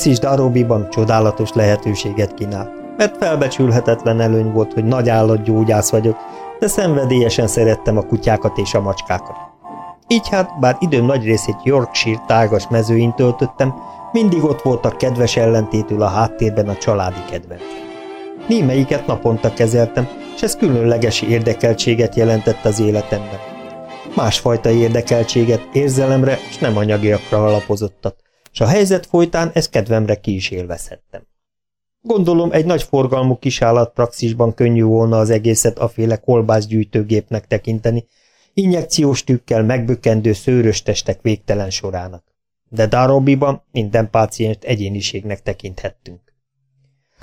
praxis Darobiban csodálatos lehetőséget kínál, mert felbecsülhetetlen előny volt, hogy nagy állatgyógyász vagyok, de szenvedélyesen szerettem a kutyákat és a macskákat. Így hát, bár időm nagy részét Yorkshire tágas mezőin töltöttem, mindig ott voltak kedves ellentétül a háttérben a családi kedvenc. Némelyiket naponta kezeltem, és ez különleges érdekeltséget jelentett az életemben. Másfajta érdekeltséget, érzelemre és nem anyagiakra alapozottat, és a helyzet folytán ez kedvemre ki is élvezhettem. Gondolom egy nagy forgalmú kisállatpraxisban könnyű volna az egészet aféle kolbászgyűjtőgépnek tekinteni, injekciós tükkel megbökendő szőrös testek végtelen sorának. De Darobiban minden pácienst egyéniségnek tekinthettünk.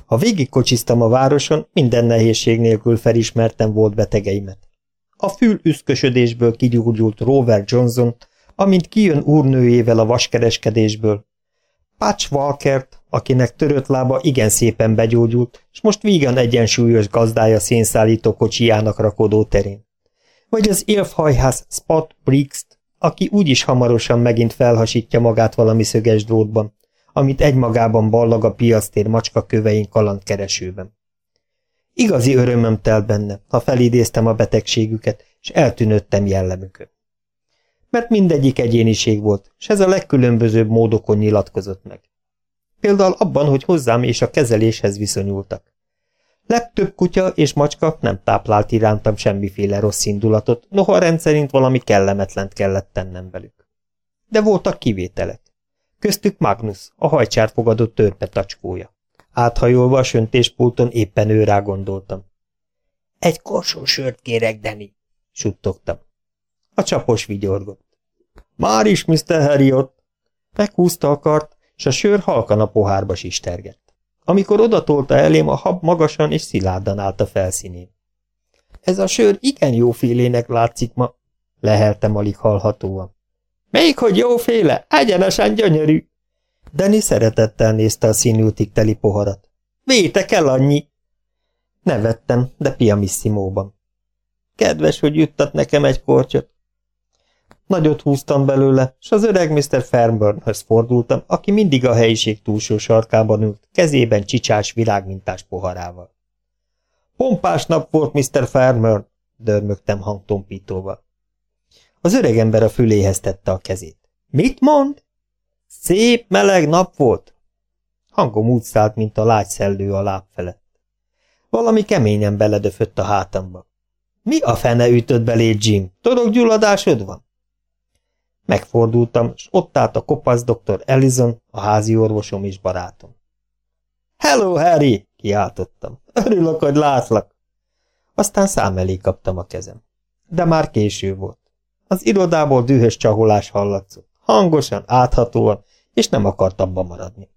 Ha végigkocsiztam a városon, minden nehézség nélkül felismertem volt betegeimet. A fül üszkösödésből kigyúrgyult Rover Johnson, amint kijön úrnőjével a vaskereskedésből. Patch Walkert, akinek törött lába igen szépen begyógyult, és most vígan egyensúlyos gazdája szénszállító kocsijának rakodó terén. Vagy az élfhajház Spot briggs aki úgyis hamarosan megint felhasítja magát valami szöges drótban, amit egymagában ballag a piasztér macska kövein kalandkeresőben. Igazi örömöm telt benne, ha felidéztem a betegségüket, és eltűnöttem jellemükön. Mert mindegyik egyéniség volt, és ez a legkülönbözőbb módokon nyilatkozott meg. Például abban, hogy hozzám és a kezeléshez viszonyultak. Legtöbb kutya és macska nem táplált irántam semmiféle rossz indulatot, noha rendszerint valami kellemetlent kellett tennem velük. De voltak kivételek. Köztük Magnus, a hajcsár fogadott törpe tacskója. Áthajolva a söntéspulton éppen őrá gondoltam. Egy korsó sört kérek, Deni, suttogtam. A csapos vigyorgott. Már is, Mr. Harriot! Meghúzta a kart, és a sör halkan a pohárba sistergett. Amikor odatolta elém, a hab magasan és szilárdan állt a felszínén. Ez a sör igen jó félének látszik ma, leheltem alig hallhatóan. Még hogy jóféle, egyenesen gyönyörű. Dani szeretettel nézte a színültig teli poharat. Véte kell annyi. Nevettem, de piamisssimóban. Kedves, hogy juttat nekem egy kortyot. Nagyot húztam belőle, s az öreg Mr. Fernburnhöz fordultam, aki mindig a helyiség túlsó sarkában ült, kezében csicsás virágmintás poharával. Pompás nap volt, Mr. Fernburn, dörmögtem hangtompítóval. Az öregember a füléhez tette a kezét. Mit mond? Szép, meleg nap volt. Hangom úgy szállt, mint a lágy szellő a láb felett. Valami keményen beledöfött a hátamba. Mi a fene ütött belé, Jim? Torokgyulladásod van? Megfordultam, és ott állt a kopasz doktor Ellison, a házi orvosom és barátom. Hello, Harry! kiáltottam. Örülök, hogy látlak. Aztán szám elé kaptam a kezem. De már késő volt. Az irodából dühös csaholás hallatszott. Hangosan, áthatóan, és nem akart abba maradni.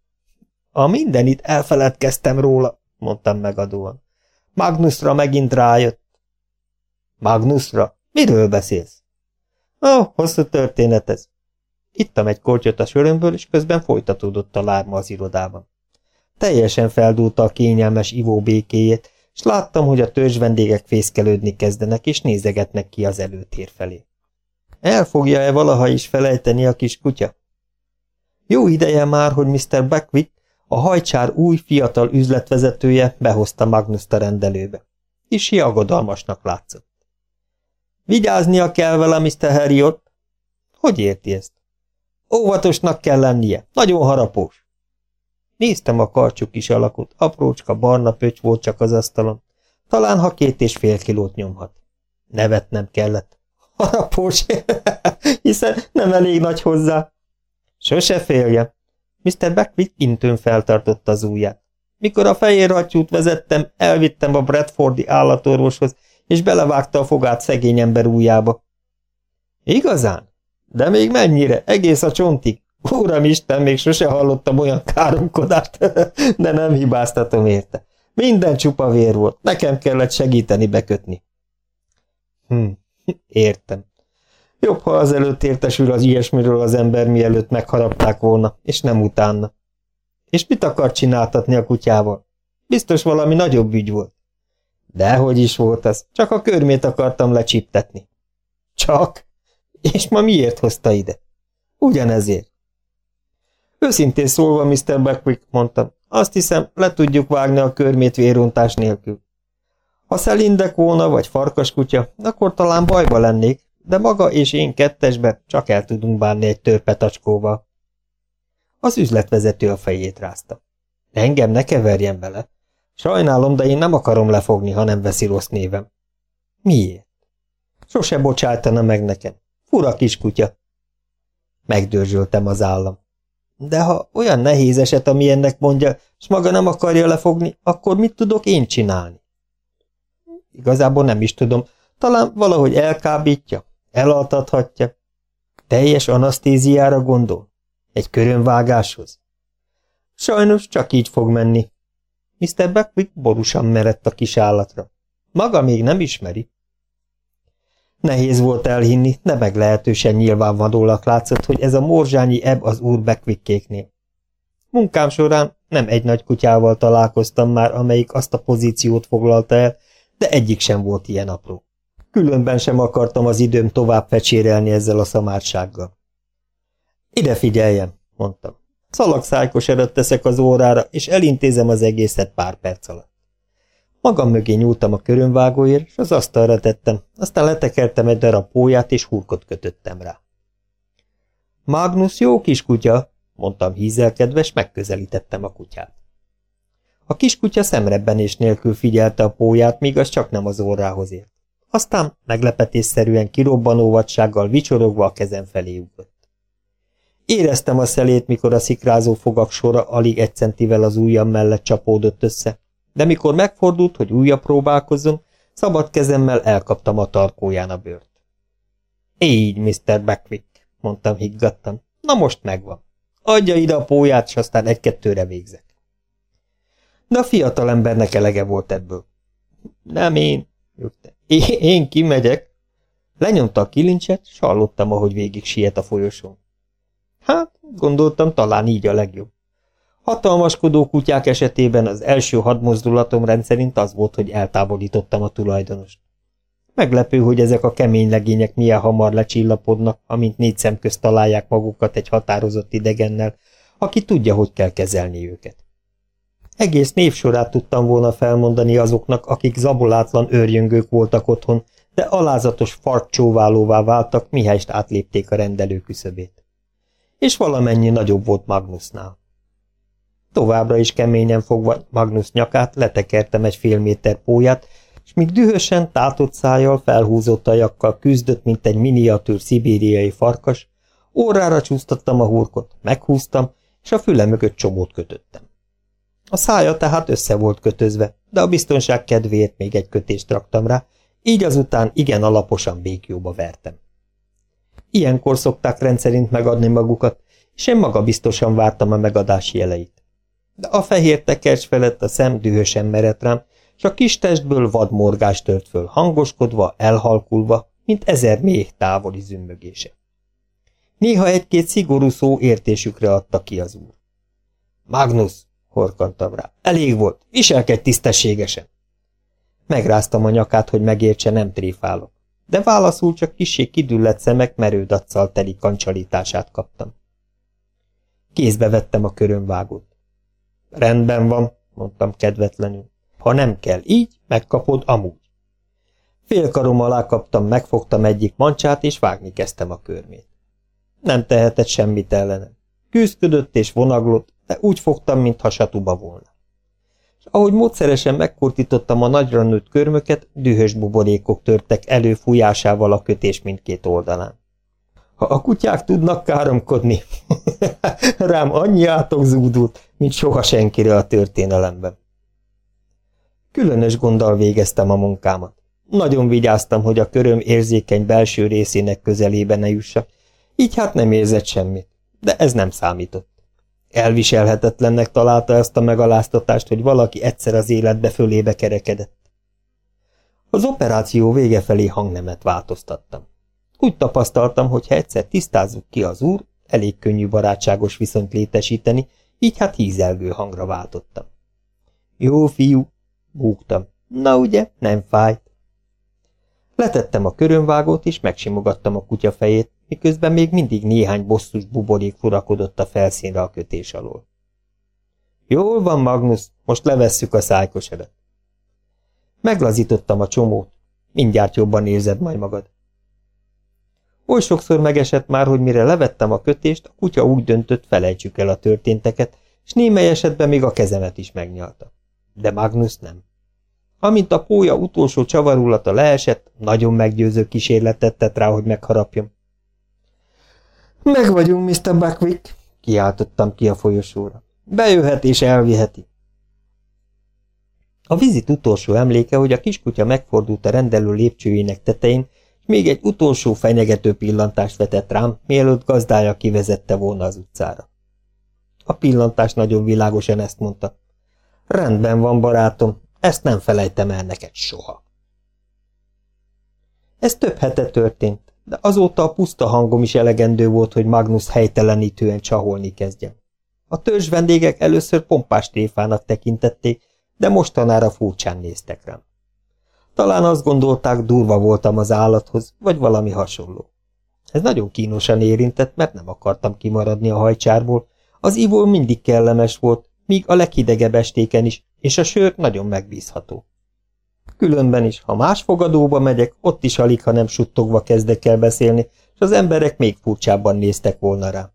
A mindenit elfeledkeztem róla, mondtam megadóan. Magnusra megint rájött. Magnusra? Miről beszélsz? Ó, hosszú történet ez. Ittam egy kortyot a sörömből, és közben folytatódott a lárma az irodában. Teljesen feldúlta a kényelmes ivó békéjét, és láttam, hogy a törzs vendégek fészkelődni kezdenek, és nézegetnek ki az előtér felé. El fogja-e valaha is felejteni a kis kutya? Jó ideje már, hogy Mr. Beckwith, a hajcsár új fiatal üzletvezetője behozta Magnuszt a rendelőbe. És aggodalmasnak látszott. Vigyáznia kell vele, Mr. Harriot. Hogy érti ezt? Óvatosnak kell lennie, nagyon harapós. Néztem a karcsú kis alakot, aprócska barna pöcs volt csak az asztalon. Talán ha két és fél kilót nyomhat. Nevetnem kellett. Harapós, hiszen nem elég nagy hozzá. Sose félje. Mr. Beckwith intőn feltartotta az ujját. Mikor a fehér vezettem, elvittem a Bradfordi állatorvoshoz, és belevágta a fogát szegény ember ujjába. Igazán? De még mennyire? Egész a csontig? Isten, még sose hallottam olyan káromkodást, de nem hibáztatom érte. Minden csupa vér volt, nekem kellett segíteni bekötni. Hm, értem. Jobb, ha azelőtt értesül az ilyesmiről az ember, mielőtt megharapták volna, és nem utána. És mit akar csináltatni a kutyával? Biztos valami nagyobb ügy volt. Dehogy is volt az, csak a körmét akartam lecsiptetni. Csak? És ma miért hozta ide? Ugyanezért. Őszintén szólva, Mr. Beckwith, mondtam, azt hiszem, le tudjuk vágni a körmét vérontás nélkül. Ha szelindek volna, vagy farkaskutya, akkor talán bajba lennék, de maga és én kettesbe csak el tudunk bánni egy törpetacskóval. Az üzletvezető a fejét rázta. Engem ne keverjen bele. Sajnálom, de én nem akarom lefogni, ha nem veszi rossz névem. Miért? Sose bocsájtana meg nekem. Fura kiskutya. Megdörzsöltem az állam. De ha olyan nehéz eset, ami ennek mondja, és maga nem akarja lefogni, akkor mit tudok én csinálni? Igazából nem is tudom. Talán valahogy elkábítja, elaltathatja. Teljes anasztéziára gondol? Egy körönvágáshoz? Sajnos csak így fog menni. Mr. Beckwith borúsan merett a kis állatra. Maga még nem ismeri. Nehéz volt elhinni, de meglehetősen nyilvánvalólag látszott, hogy ez a morzsányi ebb az úr Beckwickéknél. Munkám során nem egy nagy kutyával találkoztam már, amelyik azt a pozíciót foglalta el, de egyik sem volt ilyen apró. Különben sem akartam az időm tovább fecsérelni ezzel a szamársággal. Ide figyeljem, mondtam. Szalagszájkosarat teszek az órára, és elintézem az egészet pár perc alatt. Magam mögé nyúltam a körönvágóért, és az asztalra tettem, aztán letekertem egy darab póját, és hurkot kötöttem rá. Magnus jó kis kutya, mondtam hízelkedve, és megközelítettem a kutyát. A kiskutya szemrebbenés nélkül figyelte a póját, míg az csak nem az órához ért. Aztán meglepetésszerűen kirobbanó vadsággal vicsorogva a kezem felé ugrott. Éreztem a szelét, mikor a szikrázó fogak sora alig egy centivel az ujjam mellett csapódott össze, de mikor megfordult, hogy újra próbálkozzon, szabad kezemmel elkaptam a tarkóján a bőrt. Így, Mr. Beckwith, mondtam higgadtan. Na most megvan. Adja ide a póját, s aztán egy-kettőre végzek. De a fiatal embernek elege volt ebből. Nem én, Én, én kimegyek. Lenyomta a kilincset, s hallottam, ahogy végig siet a folyosón. Hát, gondoltam, talán így a legjobb. Hatalmaskodó kutyák esetében az első hadmozdulatom rendszerint az volt, hogy eltávolítottam a tulajdonost. Meglepő, hogy ezek a kemény legények milyen hamar lecsillapodnak, amint négy szem közt találják magukat egy határozott idegennel, aki tudja, hogy kell kezelni őket. Egész névsorát tudtam volna felmondani azoknak, akik zabolátlan őrjöngők voltak otthon, de alázatos farkcsóválóvá váltak, mihelyst átlépték a rendelő küszöbét. És valamennyi nagyobb volt Magnusnál. Továbbra is keményen fogva Magnus nyakát, letekertem egy fél méter póját, és míg dühösen, tátott szájjal, felhúzott ajakkal küzdött, mint egy miniatűr szibériai farkas, órára csúsztattam a hurkot, meghúztam, és a füle mögött csomót kötöttem. A szája tehát össze volt kötözve, de a biztonság kedvéért még egy kötést raktam rá, így azután igen alaposan békjóba vertem. Ilyenkor szokták rendszerint megadni magukat, és én maga biztosan vártam a megadás jeleit. De a fehér tekercs felett a szem dühösen merett rám, és a kis testből vadmorgás tört föl, hangoskodva, elhalkulva, mint ezer méh távoli zümmögése. Néha egy-két szigorú szó értésükre adta ki az úr. Magnus, horkantam rá. Elég volt, viselkedj tisztességesen. Megráztam a nyakát, hogy megértse, nem tréfálok. De válaszul csak kisé kidüllett szemek merődaccal teli kancsalítását kaptam. Kézbe vettem a körömvágót. Rendben van, mondtam kedvetlenül. Ha nem kell így, megkapod amúgy. Félkarom alá kaptam, megfogtam egyik mancsát, és vágni kezdtem a körmét. Nem tehetett semmit ellenem. Küzdködött és vonaglott, de úgy fogtam, mintha satuba volna. És ahogy módszeresen megkurtítottam a nagyra nőtt körmöket, dühös buborékok törtek elő fújásával a kötés mindkét oldalán. Ha a kutyák tudnak káromkodni, rám annyi átok zúdult, mint soha senkire a történelemben. Különös gonddal végeztem a munkámat. Nagyon vigyáztam, hogy a köröm érzékeny belső részének közelébe ne jussak, így hát nem érzett semmit, de ez nem számított. Elviselhetetlennek találta ezt a megaláztatást, hogy valaki egyszer az életbe fölébe kerekedett. Az operáció vége felé hangnemet változtattam. Úgy tapasztaltam, hogy ha egyszer tisztázzuk ki az úr, elég könnyű barátságos viszonyt létesíteni, így hát hízelgő hangra váltottam. Jó fiú, búgtam. Na ugye, nem fájt. Letettem a körönvágót, és megsimogattam a kutya fejét, miközben még mindig néhány bosszus buborék furakodott a felszínre a kötés alól. Jól van, Magnus, most levesszük a szájkosedet. Meglazítottam a csomót. Mindjárt jobban érzed majd magad. Oly sokszor megesett már, hogy mire levettem a kötést, a kutya úgy döntött, felejtsük el a történteket, és némely esetben még a kezemet is megnyalta. De Magnus nem. Amint a pólya utolsó csavarulata leesett, nagyon meggyőző kísérletet tett rá, hogy megharapjam. Meg vagyunk, Mr. Buckwick, kiáltottam ki a folyosóra. Bejöhet és elviheti. A vizit utolsó emléke, hogy a kiskutya megfordult a rendelő lépcsőjének tetején, és még egy utolsó fenyegető pillantást vetett rám, mielőtt gazdája kivezette volna az utcára. A pillantás nagyon világosan ezt mondta. Rendben van, barátom, ezt nem felejtem el neked soha. Ez több hete történt, de azóta a puszta hangom is elegendő volt, hogy Magnus helytelenítően csaholni kezdjem. A törzs vendégek először pompás tréfának tekintették, de mostanára furcsán néztek rám. Talán azt gondolták, durva voltam az állathoz, vagy valami hasonló. Ez nagyon kínosan érintett, mert nem akartam kimaradni a hajcsárból, az ivó mindig kellemes volt, míg a leghidegebb estéken is, és a sör nagyon megbízható. Különben is, ha más fogadóba megyek, ott is alig, ha nem suttogva kezdek el beszélni, és az emberek még furcsábban néztek volna rá.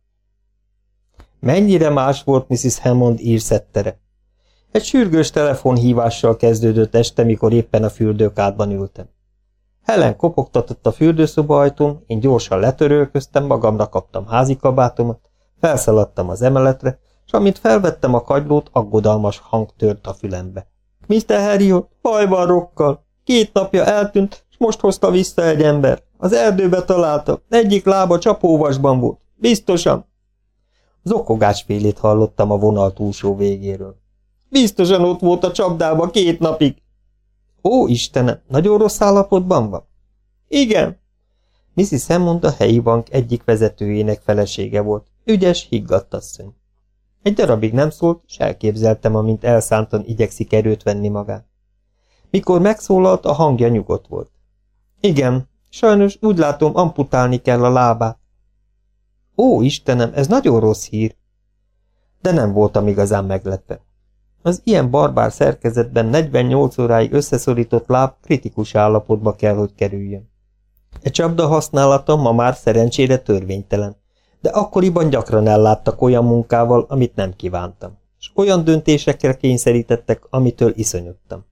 Mennyire más volt Mrs. Hammond írszettere. Egy sürgős telefonhívással kezdődött este, mikor éppen a fürdőkádban ültem. Helen kopogtatott a fürdőszoba ajtón, én gyorsan letörölköztem, magamra kaptam házikabátomat, felszaladtam az emeletre, és amint felvettem a kagylót, aggodalmas hang tört a fülembe. Mr. Harriot, baj van rokkal. Két napja eltűnt, és most hozta vissza egy ember. Az erdőbe találta, egyik lába csapóvasban volt. Biztosan. Zokogásfélét hallottam a vonal túlsó végéről. Biztosan ott volt a csapdába két napig. Ó, Istenem, nagyon rossz állapotban van? Igen. Mrs. Hammond a helyi bank egyik vezetőjének felesége volt. Ügyes, higgadt asszony. Egy darabig nem szólt, és elképzeltem, amint elszántan igyekszik erőt venni magát. Mikor megszólalt, a hangja nyugodt volt. Igen, sajnos úgy látom, amputálni kell a lábát. Ó, Istenem, ez nagyon rossz hír. De nem voltam igazán meglepve. Az ilyen barbár szerkezetben 48 óráig összeszorított láb kritikus állapotba kell, hogy kerüljön. E csapda használata ma már szerencsére törvénytelen, de akkoriban gyakran elláttak olyan munkával, amit nem kívántam, és olyan döntésekkel kényszerítettek, amitől iszonyodtam.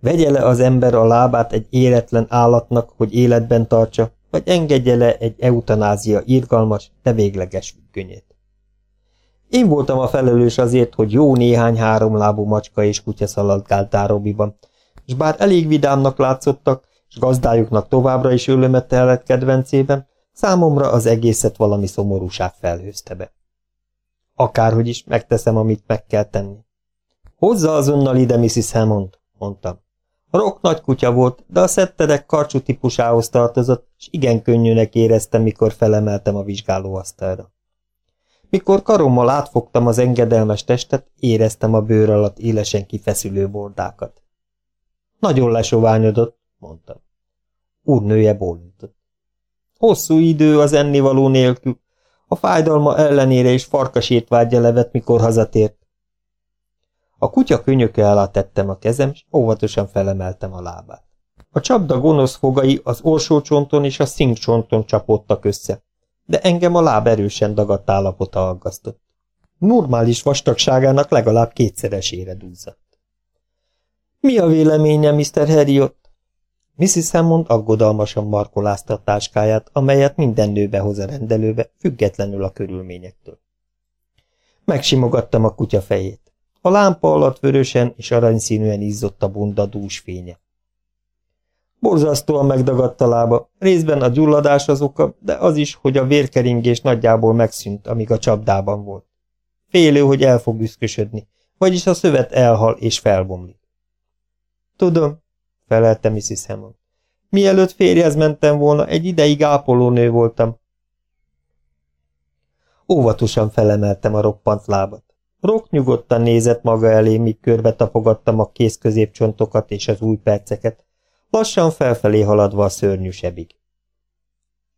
Vegye le az ember a lábát egy életlen állatnak, hogy életben tartsa, vagy engedje le egy eutanázia irgalmas, de végleges függönyét. Én voltam a felelős azért, hogy jó néhány háromlábú macska és kutya szaladgált Árobiban, és bár elég vidámnak látszottak, és gazdájuknak továbbra is ölömette lett kedvencében, számomra az egészet valami szomorúság felhőzte be. Akárhogy is megteszem, amit meg kell tenni. Hozza azonnal ide, Mrs. Hammond, mondtam. Rock nagy kutya volt, de a szetterek karcsú típusához tartozott, és igen könnyűnek éreztem, mikor felemeltem a vizsgálóasztalra. Mikor karommal átfogtam az engedelmes testet, éreztem a bőr alatt élesen kifeszülő bordákat. Nagyon lesoványodott, mondtam. Úrnője bólintott. Hosszú idő az ennivaló nélkül, a fájdalma ellenére is farkasét vágyja levet, mikor hazatért. A kutya könyöke alá tettem a kezem, és óvatosan felemeltem a lábát. A csapda gonosz fogai az orsócsonton és a szinkcsonton csapódtak össze de engem a láb erősen dagadt állapota aggasztott. Normális vastagságának legalább kétszeresére dúzzadt. Mi a véleménye, Mr. Harriot? Mrs. Hammond aggodalmasan markolázta a táskáját, amelyet minden nő behoz a rendelőbe, függetlenül a körülményektől. Megsimogattam a kutya fejét. A lámpa alatt vörösen és aranyszínűen izzott a bunda dús fénye. Borzasztóan megdagadt a lába, részben a gyulladás az oka, de az is, hogy a vérkeringés nagyjából megszűnt, amíg a csapdában volt. Félő, hogy el fog üszkösödni, vagyis a szövet elhal és felbomlik. Tudom, felelte Mrs. Hammond. Mielőtt férjez mentem volna, egy ideig ápolónő voltam. Óvatosan felemeltem a roppant lábat. Rock nyugodtan nézett maga elé, míg körbe tapogattam a kéz középcsontokat és az új perceket, lassan felfelé haladva a szörnyű sebig.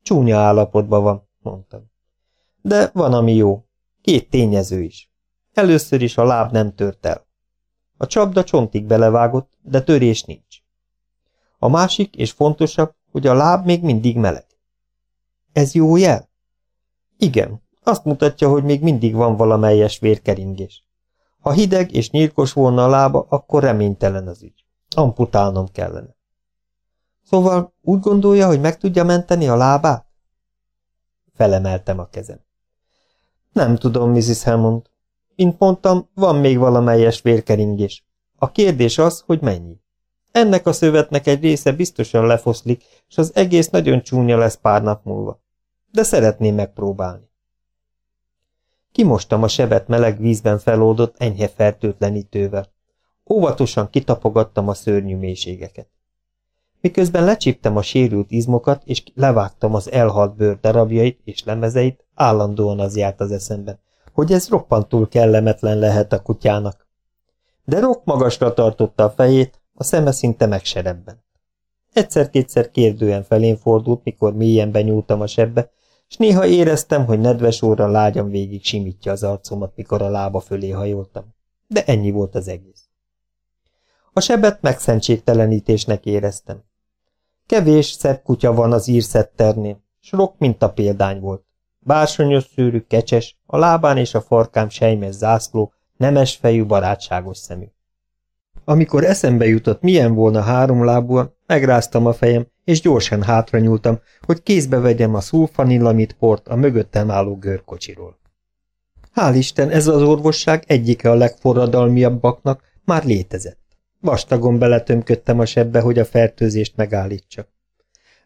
Csúnya állapotban van, mondtam. De van, ami jó. Két tényező is. Először is a láb nem tört el. A csapda csontig belevágott, de törés nincs. A másik és fontosabb, hogy a láb még mindig meleg. Ez jó jel? Igen, azt mutatja, hogy még mindig van valamelyes vérkeringés. Ha hideg és nyírkos volna a lába, akkor reménytelen az ügy. Amputálnom kellene. Szóval úgy gondolja, hogy meg tudja menteni a lábát? Felemeltem a kezem. Nem tudom, Mrs. Hammond. Mint mondtam, van még valamelyes vérkeringés. A kérdés az, hogy mennyi. Ennek a szövetnek egy része biztosan lefoszlik, és az egész nagyon csúnya lesz pár nap múlva. De szeretném megpróbálni. Kimostam a sebet meleg vízben feloldott enyhe fertőtlenítővel. Óvatosan kitapogattam a szörnyű mélységeket. Miközben lecsíptem a sérült izmokat, és levágtam az elhalt bőr darabjait és lemezeit, állandóan az járt az eszemben, hogy ez roppantul kellemetlen lehet a kutyának. De Rock magasra tartotta a fejét, a szeme szinte megserebben. Egyszer-kétszer kérdően felén fordult, mikor mélyen benyúltam a sebbe, és néha éreztem, hogy nedves óra lágyan végig simítja az arcomat, mikor a lába fölé hajoltam. De ennyi volt az egész. A sebet megszentségtelenítésnek éreztem. Kevés szebb kutya van az írszetternél, s rok mint a példány volt. Bársonyos szőrű, kecses, a lábán és a farkám sejmes zászló, nemes fejű, barátságos szemű. Amikor eszembe jutott, milyen volna három lábúan, megráztam a fejem, és gyorsan hátra nyúltam, hogy kézbe vegyem a szulfanilamit port a mögöttem álló görkocsiról. Hál' Isten, ez az orvosság egyike a legforradalmiabbaknak már létezett. Vastagon beletömködtem a sebbe, hogy a fertőzést megállítsa.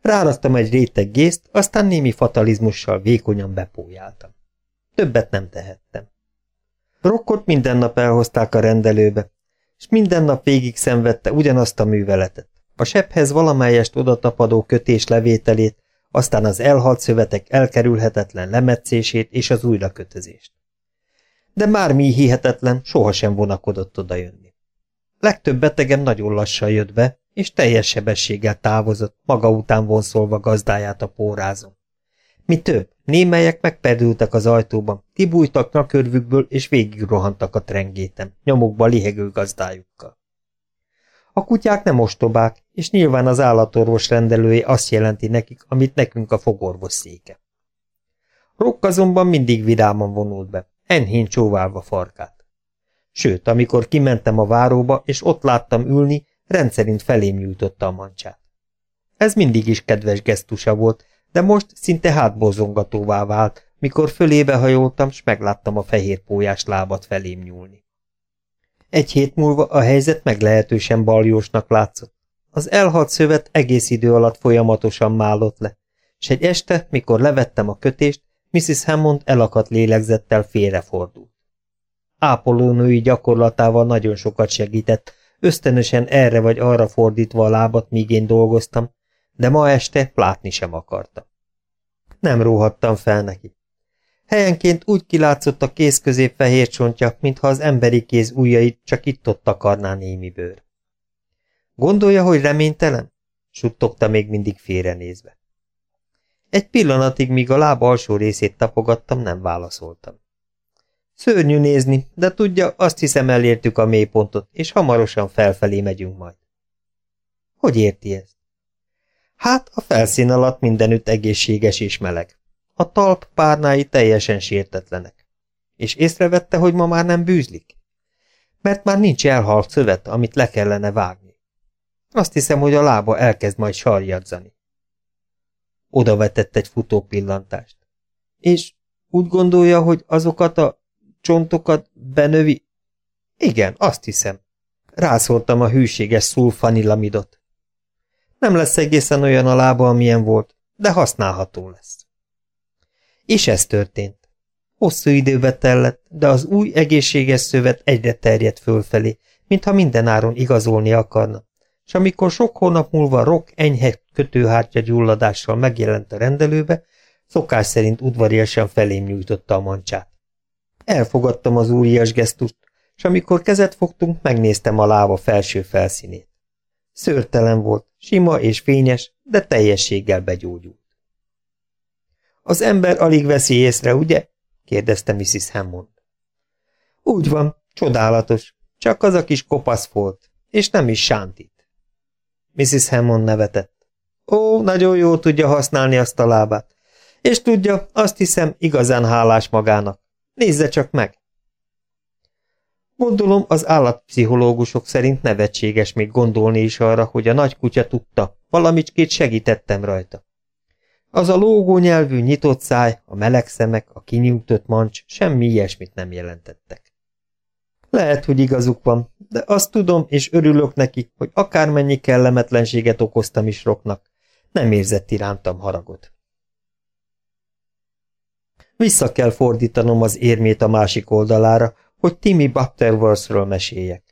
Ráraktam egy réteg gészt, aztán némi fatalizmussal vékonyan bepójáltam. Többet nem tehettem. Rokkot minden nap elhozták a rendelőbe, és minden nap végig szenvedte ugyanazt a műveletet. A sebhez valamelyest odatapadó kötés levételét, aztán az elhalt szövetek elkerülhetetlen lemetszését és az újrakötözést. De már mi hihetetlen, sohasem vonakodott odajönni. Legtöbb betegem nagyon lassan jött be, és teljes sebességgel távozott, maga után vonszolva gazdáját a pórázon. Mi több, némelyek megperdültek az ajtóban, kibújtak a körvükből, és végigrohantak a trengétem, nyomukba lihegő gazdájukkal. A kutyák nem ostobák, és nyilván az állatorvos rendelője azt jelenti nekik, amit nekünk a fogorvos széke. Rock azonban mindig vidáman vonult be, enyhén csóválva farkát. Sőt, amikor kimentem a váróba, és ott láttam ülni, rendszerint felém nyújtotta a mancsát. Ez mindig is kedves gesztusa volt, de most szinte hátbozongatóvá vált, mikor fölébe hajoltam, s megláttam a fehér pólyás lábat felém nyúlni. Egy hét múlva a helyzet meglehetősen baljósnak látszott. Az elhalt szövet egész idő alatt folyamatosan málott le, és egy este, mikor levettem a kötést, Mrs. Hammond elakadt lélegzettel félrefordult. Ápolónői gyakorlatával nagyon sokat segített, ösztönösen erre vagy arra fordítva a lábat, míg én dolgoztam, de ma este látni sem akarta. Nem róhattam fel neki. Helyenként úgy kilátszott a kéz közép fehér csontja, mintha az emberi kéz ujjait csak itt-ott takarná némi bőr. Gondolja, hogy reménytelen? suttogta még mindig félrenézve. Egy pillanatig, míg a láb alsó részét tapogattam, nem válaszoltam. Szörnyű nézni, de tudja, azt hiszem elértük a mélypontot, és hamarosan felfelé megyünk majd. Hogy érti ezt? Hát, a felszín alatt mindenütt egészséges és meleg. A talp párnái teljesen sértetlenek. És észrevette, hogy ma már nem bűzlik? Mert már nincs elhalt szövet, amit le kellene vágni. Azt hiszem, hogy a lába elkezd majd sarjadzani. Oda vetett egy futó pillantást. És úgy gondolja, hogy azokat a csontokat benövi? Igen, azt hiszem. Rászóltam a hűséges szulfanilamidot. Nem lesz egészen olyan a lába, amilyen volt, de használható lesz. És ez történt. Hosszú időbe tellett, de az új egészséges szövet egyre terjedt fölfelé, mintha mindenáron igazolni akarna, és amikor sok hónap múlva Rock enyhe kötőhártya gyulladással megjelent a rendelőbe, szokás szerint udvariasan felém nyújtotta a mancsát. Elfogadtam az úrias gesztust, és amikor kezet fogtunk, megnéztem a láva felső felszínét. Szőrtelen volt, sima és fényes, de teljességgel begyógyult. Az ember alig veszi észre, ugye? kérdezte Mrs. Hammond. Úgy van, csodálatos, csak az a kis kopasz volt, és nem is sántit. Mrs. Hammond nevetett. Ó, nagyon jól tudja használni azt a lábát. És tudja, azt hiszem, igazán hálás magának. Nézze csak meg! Gondolom, az állatpszichológusok szerint nevetséges még gondolni is arra, hogy a nagy kutya tudta, valamicskét segítettem rajta. Az a lógó nyelvű nyitott száj, a meleg szemek, a kinyújtott mancs semmi ilyesmit nem jelentettek. Lehet, hogy igazuk van, de azt tudom, és örülök neki, hogy akármennyi kellemetlenséget okoztam is roknak, nem érzett irántam haragot. Vissza kell fordítanom az érmét a másik oldalára, hogy Timmy Butterworthről meséljek.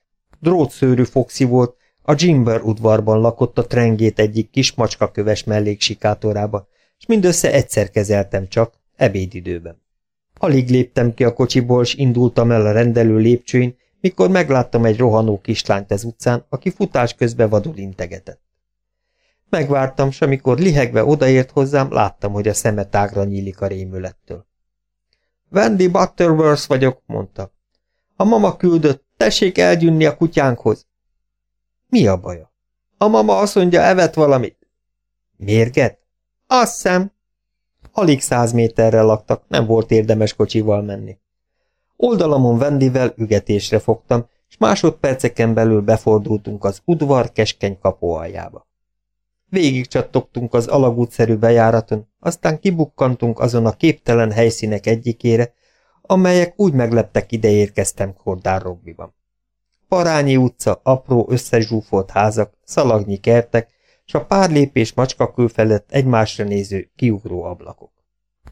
Drótszőrű foxi volt, a Jimber udvarban lakott a trengét egyik kis macskaköves melléksikátorába, és mindössze egyszer kezeltem csak, ebédidőben. Alig léptem ki a kocsiból, s indultam el a rendelő lépcsőin, mikor megláttam egy rohanó kislányt az utcán, aki futás közben vadul integetett. Megvártam, s amikor lihegve odaért hozzám, láttam, hogy a szeme tágra nyílik a rémülettől. Wendy Butterworth vagyok, mondta. A mama küldött, tessék elgyűnni a kutyánkhoz. Mi a baja? A mama azt mondja, evett valamit. Mérget? Azt szem. Alig száz méterre laktak, nem volt érdemes kocsival menni. Oldalamon Vendivel ügetésre fogtam, és másodperceken belül befordultunk az udvar keskeny kapóaljába. Végig csattogtunk az alagútszerű bejáraton, aztán kibukkantunk azon a képtelen helyszínek egyikére, amelyek úgy megleptek ide érkeztem Kordár Rogbiban. Parányi utca, apró, összezsúfolt házak, szalagnyi kertek, s a pár lépés macskakő felett egymásra néző, kiugró ablakok.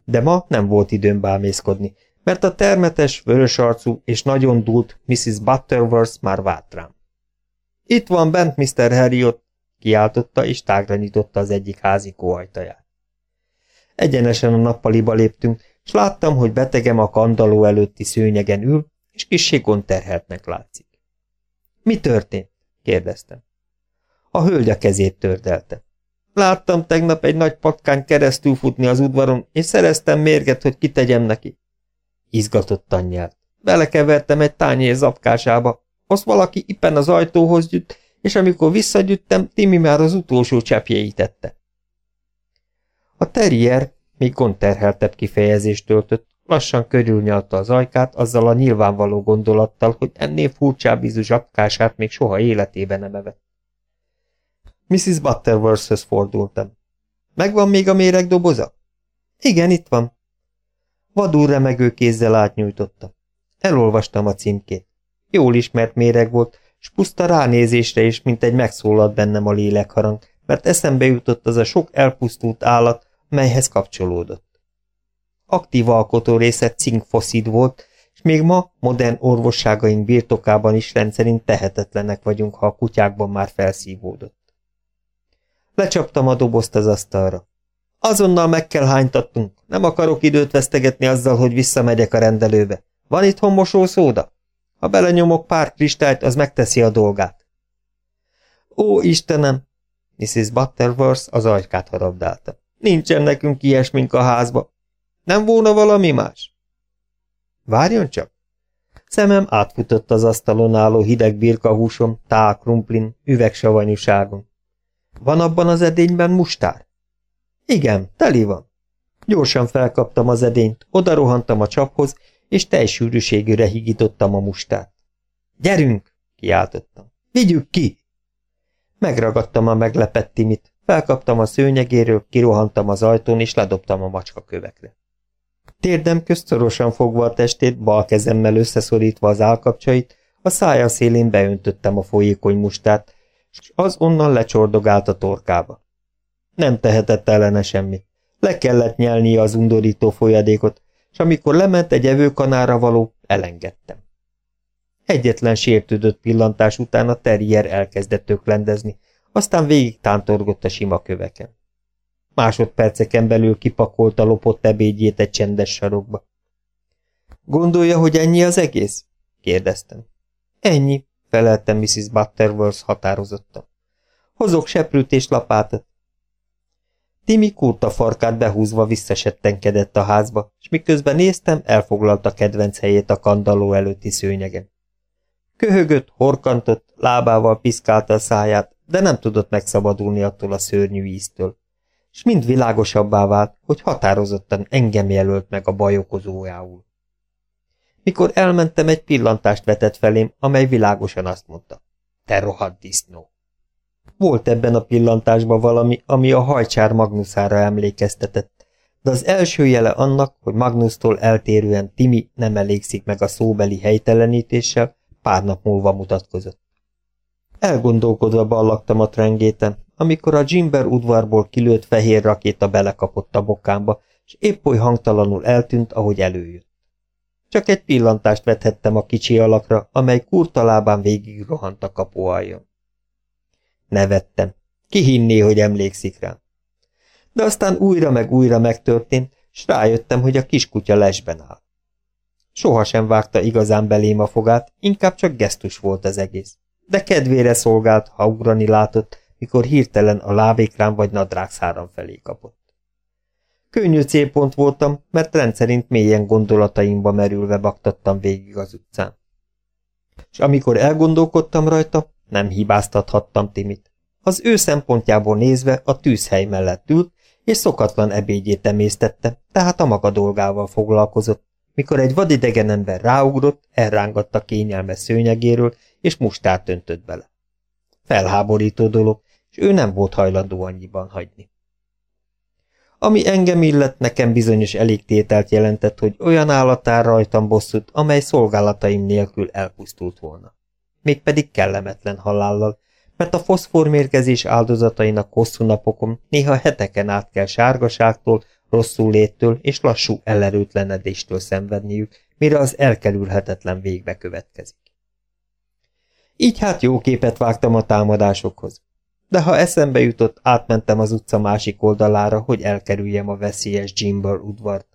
De ma nem volt időm bámészkodni, mert a termetes, vörösarcú és nagyon dúlt Mrs. Butterworth már várt rám. Itt van bent Mr. Harriot, kiáltotta és tágra nyitotta az egyik házikó ajtaját. Egyenesen a nappaliba léptünk, s láttam, hogy betegem a kandaló előtti szőnyegen ül, és kissé terheltnek látszik. Mi történt? kérdeztem. A hölgy a kezét tördelte. Láttam tegnap egy nagy patkány keresztül futni az udvaron, és szereztem mérget, hogy kitegyem neki. Izgatottan nyert. Belekevertem egy tányér zapkásába, azt valaki ippen az ajtóhoz gyűjt, és amikor visszagyüttem, Timi már az utolsó cseppjeit tette. A terrier még gondterheltebb kifejezést töltött, lassan körülnyalta az ajkát azzal a nyilvánvaló gondolattal, hogy ennél furcsább ízű zsapkását még soha életében nem evett. Mrs. Butterworthhöz fordultam. Megvan még a méreg doboza? Igen, itt van. Vadul remegő kézzel átnyújtotta. Elolvastam a címkét. Jól ismert méreg volt, s puszta ránézésre is, mint egy megszólalt bennem a lélekharang, mert eszembe jutott az a sok elpusztult állat, melyhez kapcsolódott. Aktív alkotó része cinkfoszid volt, és még ma modern orvosságaink birtokában is rendszerint tehetetlenek vagyunk, ha a kutyákban már felszívódott. Lecsaptam a dobozt az asztalra. Azonnal meg kell hánytatnunk, nem akarok időt vesztegetni azzal, hogy visszamegyek a rendelőbe. Van itt mosószóda? Ha belenyomok pár kristályt, az megteszi a dolgát. Ó, Istenem! Mrs. Butterworth az ajkát harabdálta. Nincsen nekünk ilyesmink a házba. Nem volna valami más? Várjon csak! Szemem átfutott az asztalon álló hideg birkahúsom, tál krumplin, üvegsavanyúságon. Van abban az edényben mustár? Igen, teli van. Gyorsan felkaptam az edényt, odarohantam a csaphoz, és teljesűrűségűre higítottam a mustát. Gyerünk! kiáltottam. Vigyük ki! Megragadtam a meglepett Timit, felkaptam a szőnyegéről, kirohantam az ajtón, és ledobtam a macska kövekre. Térdem közt fogva a testét, bal kezemmel összeszorítva az állkapcsait, a szája szélén beöntöttem a folyékony mustát, és az onnan lecsordogált a torkába. Nem tehetett ellene semmit. Le kellett nyelnie az undorító folyadékot, és amikor lement egy evőkanára való, elengedtem. Egyetlen sértődött pillantás után a terrier elkezdett öklendezni, aztán végig tántorgott a sima köveken. Másodperceken belül kipakolta lopott ebédjét egy csendes sarokba. Gondolja, hogy ennyi az egész? kérdeztem. Ennyi, feleltem Mrs. Butterworth határozottan. Hozok seprűt és lapátot. Timi kurta farkát behúzva visszasettenkedett a házba, és miközben néztem, elfoglalta kedvenc helyét a kandalló előtti szőnyegen. Köhögött, horkantott, lábával piszkálta a száját, de nem tudott megszabadulni attól a szörnyű íztől. És mind világosabbá vált, hogy határozottan engem jelölt meg a bajokozójául. Mikor elmentem, egy pillantást vetett felém, amely világosan azt mondta. Te rohadt disznó! Volt ebben a pillantásban valami, ami a hajcsár Magnuszára emlékeztetett, de az első jele annak, hogy Magnusztól eltérően Timi nem elégszik meg a szóbeli helytelenítéssel, pár nap múlva mutatkozott. Elgondolkodva ballagtam a trengéten, amikor a Jimber udvarból kilőtt fehér rakéta belekapott a bokámba, és épp oly hangtalanul eltűnt, ahogy előjött. Csak egy pillantást vethettem a kicsi alakra, amely kurtalábán végig rohant a kapu aljon. Nevettem. Ki hinné, hogy emlékszik rám? De aztán újra meg újra megtörtént, s rájöttem, hogy a kiskutya lesben áll. Sohasem vágta igazán belém a fogát, inkább csak gesztus volt az egész. De kedvére szolgált, ha ugrani látott, mikor hirtelen a lávékrám vagy nadrágszáram felé kapott. Könnyű célpont voltam, mert rendszerint mélyen gondolataimba merülve baktattam végig az utcán. És amikor elgondolkodtam rajta, nem hibáztathattam Timit. Az ő szempontjából nézve a tűzhely mellett ült, és szokatlan ebédjét emésztette, tehát a maga dolgával foglalkozott, mikor egy vadidegen ember ráugrott, elrángatta kényelme szőnyegéről, és mustát öntött bele. Felháborító dolog, és ő nem volt hajlandó annyiban hagyni. Ami engem illet, nekem bizonyos elégtételt jelentett, hogy olyan állatár rajtam bosszút, amely szolgálataim nélkül elpusztult volna. Mégpedig kellemetlen halállal, mert a foszformérgezés áldozatainak hosszú napokon, néha heteken át kell sárgaságtól, rosszul léttől és lassú ellerőtlenedéstől szenvedniük, mire az elkerülhetetlen végbe következik. Így hát jó képet vágtam a támadásokhoz. De ha eszembe jutott, átmentem az utca másik oldalára, hogy elkerüljem a veszélyes Jimber udvart.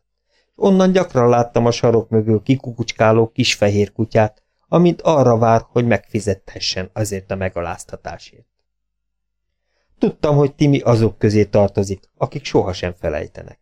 Onnan gyakran láttam a sarok mögül kikukucskáló kis fehér kutyát, amint arra vár, hogy megfizethessen azért a megaláztatásért. Tudtam, hogy Timi azok közé tartozik, akik sohasem felejtenek.